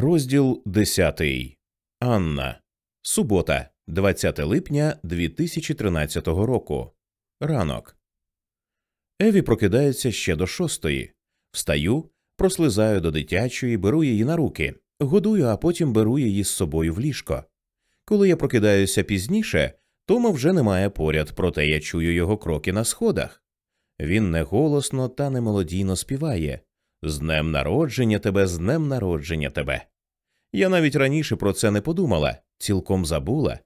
Розділ 10. Анна. Субота, 20 липня 2013 року. Ранок. Еві прокидається ще до шостої. Встаю, прослизаю до дитячої, беру її на руки, годую, а потім беру її з собою в ліжко. Коли я прокидаюся пізніше, Тома вже немає поряд, проте я чую його кроки на сходах. Він неголосно та немелодійно співає З днем народження тебе, з днем народження тебе. Я навіть раніше про це не подумала, цілком забула,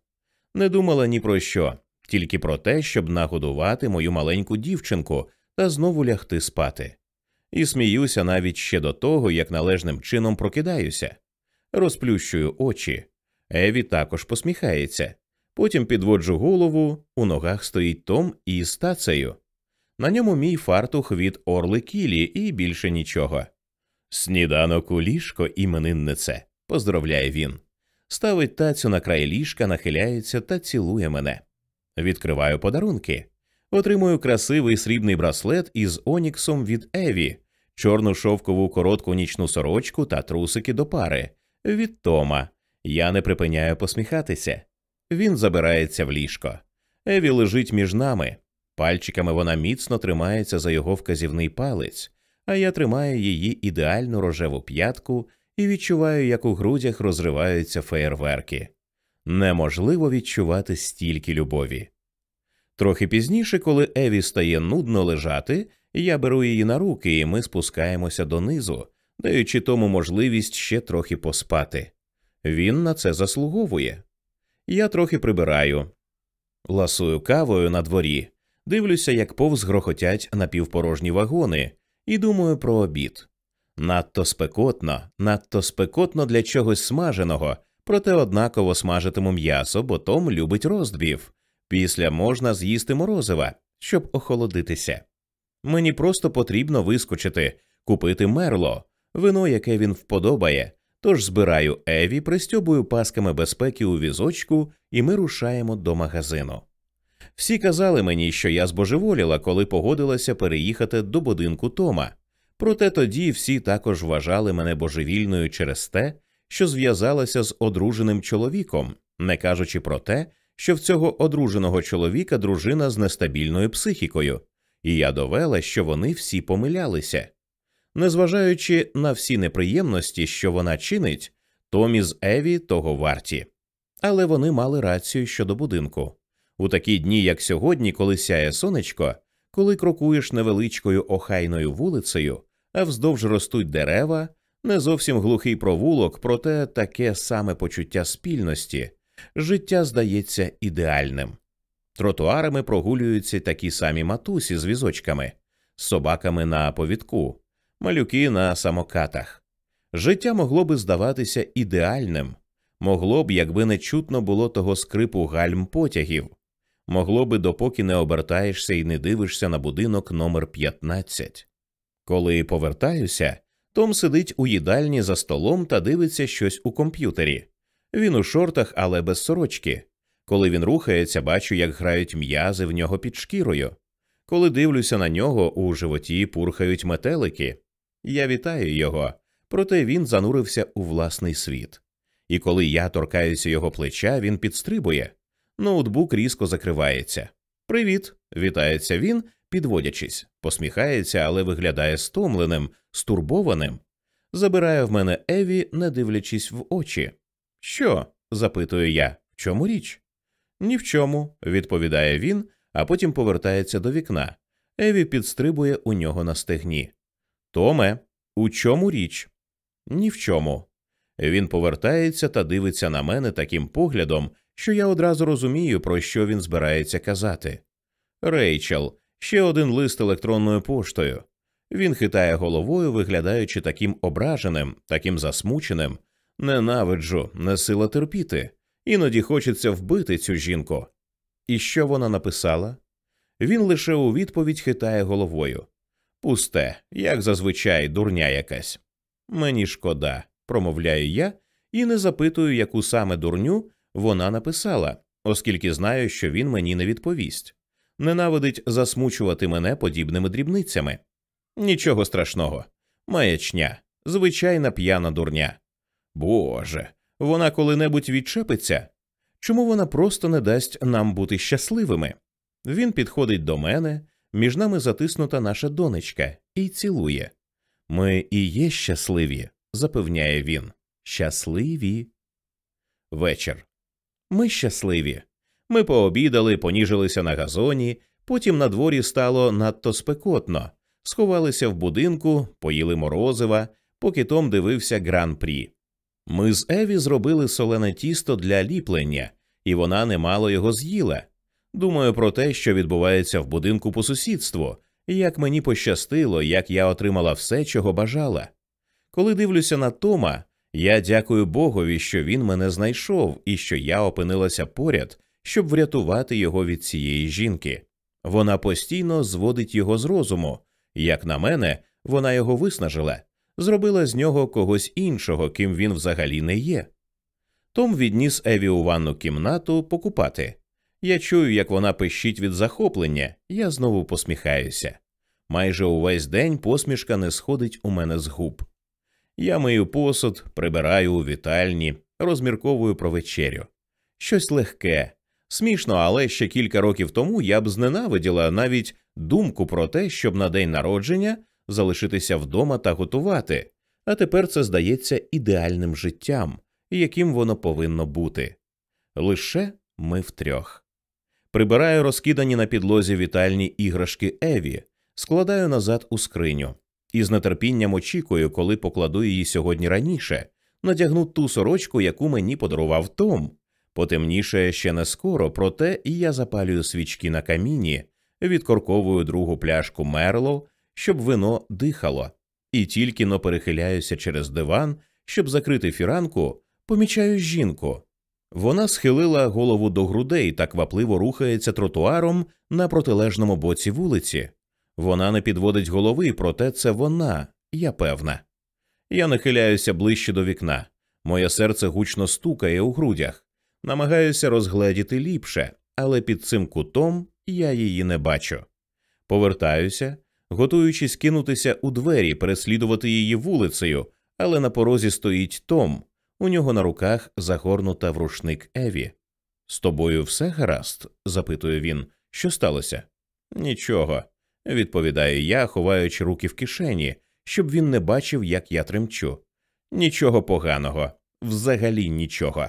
не думала ні про що, тільки про те, щоб нагодувати мою маленьку дівчинку та знову лягти спати. І сміюся навіть ще до того, як належним чином прокидаюся. Розплющую очі. Еві також посміхається. Потім підводжу голову, у ногах стоїть Том із тацею. На ньому мій фартух від орли кілі і більше нічого. Сніданок у ліжко імениннице, поздравляє він. Ставить тацю на край ліжка, нахиляється та цілує мене. Відкриваю подарунки. Отримую красивий срібний браслет із оніксом від Еві, чорну шовкову коротку нічну сорочку та трусики до пари. Від Тома. Я не припиняю посміхатися. Він забирається в ліжко. Еві лежить між нами. Пальчиками вона міцно тримається за його вказівний палець, а я тримаю її ідеальну рожеву п'ятку і відчуваю, як у грудях розриваються феєрверки. Неможливо відчувати стільки любові. Трохи пізніше, коли Еві стає нудно лежати, я беру її на руки, і ми спускаємося донизу, даючи тому можливість ще трохи поспати. Він на це заслуговує. Я трохи прибираю, ласую кавою на дворі, дивлюся, як повз грохотять напівпорожні вагони, і думаю про обід. Надто спекотно, надто спекотно для чогось смаженого, проте однаково смажитиму м'ясо, бо Том любить роздбів. Після можна з'їсти морозива, щоб охолодитися. Мені просто потрібно вискочити, купити мерло, вино, яке він вподобає. Тож збираю Еві, пристьобую пасками безпеки у візочку, і ми рушаємо до магазину. Всі казали мені, що я збожеволіла, коли погодилася переїхати до будинку Тома. Проте тоді всі також вважали мене божевільною через те, що зв'язалася з одруженим чоловіком, не кажучи про те, що в цього одруженого чоловіка дружина з нестабільною психікою, і я довела, що вони всі помилялися. Незважаючи на всі неприємності, що вона чинить, Томі з Еві того варті. Але вони мали рацію щодо будинку. У такі дні, як сьогодні, коли сяє сонечко, коли крокуєш невеличкою охайною вулицею, а вздовж ростуть дерева, не зовсім глухий провулок, проте таке саме почуття спільності, життя здається ідеальним. Тротуарами прогулюються такі самі матусі з візочками, з собаками на повідку, малюки на самокатах. Життя могло би здаватися ідеальним, могло б, якби не чутно було того скрипу гальм потягів, могло би, допоки не обертаєшся і не дивишся на будинок номер 15. Коли повертаюся, Том сидить у їдальні за столом та дивиться щось у комп'ютері. Він у шортах, але без сорочки. Коли він рухається, бачу, як грають м'язи в нього під шкірою. Коли дивлюся на нього, у животі пурхають метелики. Я вітаю його, проте він занурився у власний світ. І коли я торкаюся його плеча, він підстрибує. Ноутбук різко закривається. Привіт, вітається він, підводячись, посміхається, але виглядає стомленим, стурбованим. Забирає в мене Еві, не дивлячись в очі. Що? запитую я. В чому річ? Ні в чому, відповідає він, а потім повертається до вікна. Еві підстрибує у нього на стегні. Томе, у чому річ? Ні в чому. Він повертається та дивиться на мене таким поглядом, що я одразу розумію, про що він збирається казати. Рейчел, ще один лист електронною поштою. Він хитає головою, виглядаючи таким ображеним, таким засмученим. Ненавиджу, не сила терпіти. Іноді хочеться вбити цю жінку. І що вона написала? Він лише у відповідь хитає головою. Пусте, як зазвичай, дурня якась. Мені шкода, промовляю я і не запитую, яку саме дурню вона написала, оскільки знаю, що він мені не відповість. Ненавидить засмучувати мене подібними дрібницями. Нічого страшного. Маячня, звичайна п'яна дурня. Боже, вона коли-небудь відчепиться? Чому вона просто не дасть нам бути щасливими? Він підходить до мене, між нами затиснута наша донечка, і цілує. Ми і є щасливі, запевняє він. Щасливі. Вечір. Ми щасливі. Ми пообідали, поніжилися на газоні, потім на дворі стало надто спекотно, сховалися в будинку, поїли морозива, поки Том дивився гран-прі. Ми з Еві зробили солене тісто для ліплення, і вона немало його з'їла. Думаю про те, що відбувається в будинку по сусідству, як мені пощастило, як я отримала все, чого бажала. Коли дивлюся на Тома, я дякую Богові, що він мене знайшов і що я опинилася поряд, щоб врятувати його від цієї жінки. Вона постійно зводить його з розуму. Як на мене, вона його виснажила, зробила з нього когось іншого, ким він взагалі не є. Том відніс Еві у ванну кімнату покупати. Я чую, як вона пищить від захоплення, я знову посміхаюся. Майже увесь день посмішка не сходить у мене з губ. Я мию посуд, прибираю у вітальні, розмірковую про вечерю. Щось легке, смішно, але ще кілька років тому я б зненавиділа навіть думку про те, щоб на день народження залишитися вдома та готувати, а тепер це здається ідеальним життям, яким воно повинно бути. Лише ми втрьох. Прибираю розкидані на підлозі вітальні іграшки Еві, складаю назад у скриню і з нетерпінням очікую, коли покладу її сьогодні раніше, надягну ту сорочку, яку мені подарував Том. Потемніше ще не скоро, проте і я запалюю свічки на каміні, відкорковую другу пляшку мерло, щоб вино дихало, і тільки но перехиляюся через диван, щоб закрити фіранку, помічаю жінку. Вона схилила голову до грудей та квапливо рухається тротуаром на протилежному боці вулиці. Вона не підводить голови, проте це вона, я певна. Я нахиляюся ближче до вікна. Моє серце гучно стукає у грудях, намагаюся розгледіти ліпше, але під цим кутом я її не бачу. Повертаюся, готуючись кинутися у двері, переслідувати її вулицею, але на порозі стоїть Том. У нього на руках загорнута в рушник Еві. З тобою все гаразд? запитує він. Що сталося? Нічого, відповідаю я, ховаючи руки в кишені, щоб він не бачив, як я тремчу. Нічого поганого, взагалі нічого.